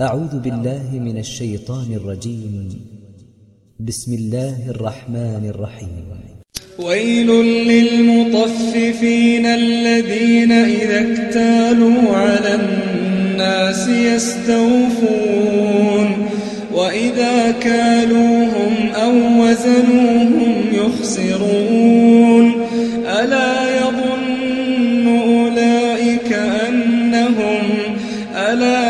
أعوذ بالله من الشيطان الرجيم. بسم الله الرحمن الرحيم. ويل للمطففين الذين إذا اكتالوا على الناس يستوفون. وإذا كالوهم أو وزنوهم يخسرون. ألا يظن أولئك أنهم ألا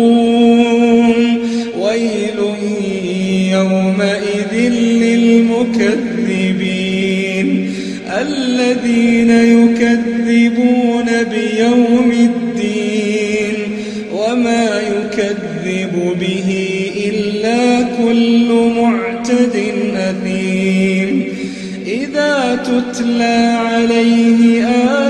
مرقوم ويل يومئذ للمكذبين. الذين يكذبون بيوم الدين. وما يكذب به إلا كل معتد أثيم. إذا تتلى عليه آياتنا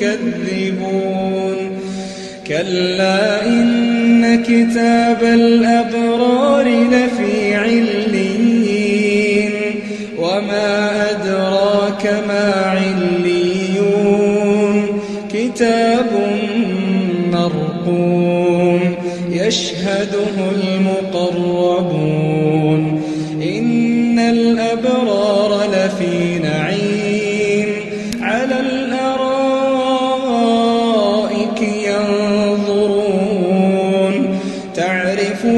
تكذبون كلا إن كتاب الأبرار لفي عليين. وما أدراك ما عليون. كتاب مرقوم يشهده المقربون. إن الأبرار